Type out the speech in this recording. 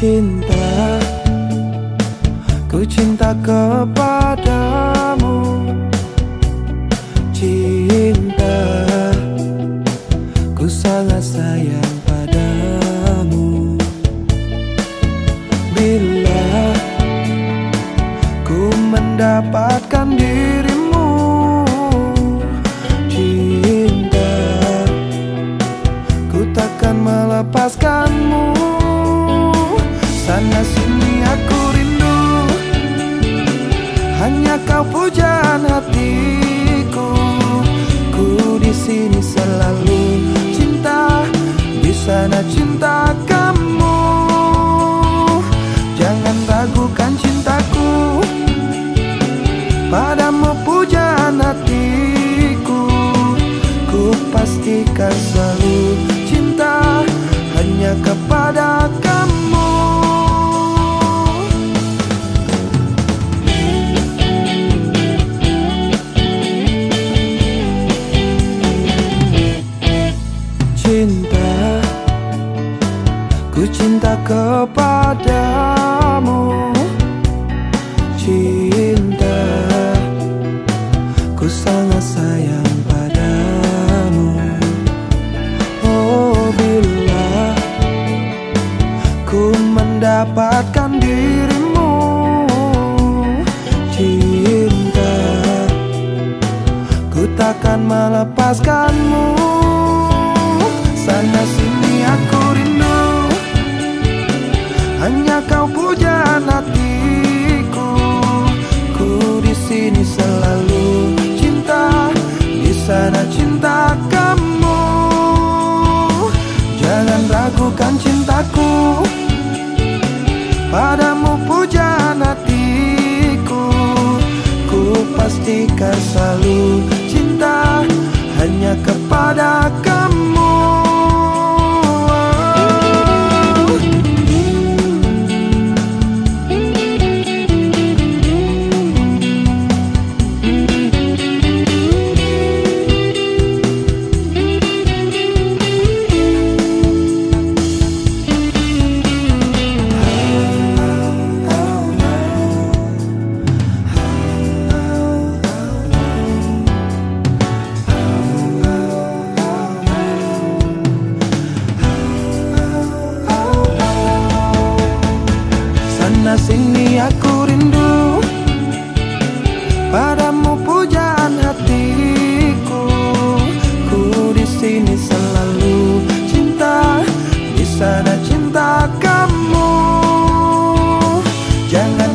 cinta Ku cinta kepadamu. Cinta Ku sangat sayang kau pujaan hatiku Ku di sini selalu cinta Di sana cinta kamu. Jangan ragukan cintaku Padamu pujaan hatiku. Ku pastikan selalu cinta Hanya kepada kamu mendapatkan dirimu. Cinta Ku takkan melepaskanmu pujaan hatiku. Ku pastikan selalu cinta Hanya kepada kamu sana sini aku rindu. Padamu pujaan hatiku. Ku di sini selalu cinta. Di sana cinta kamu. Jangan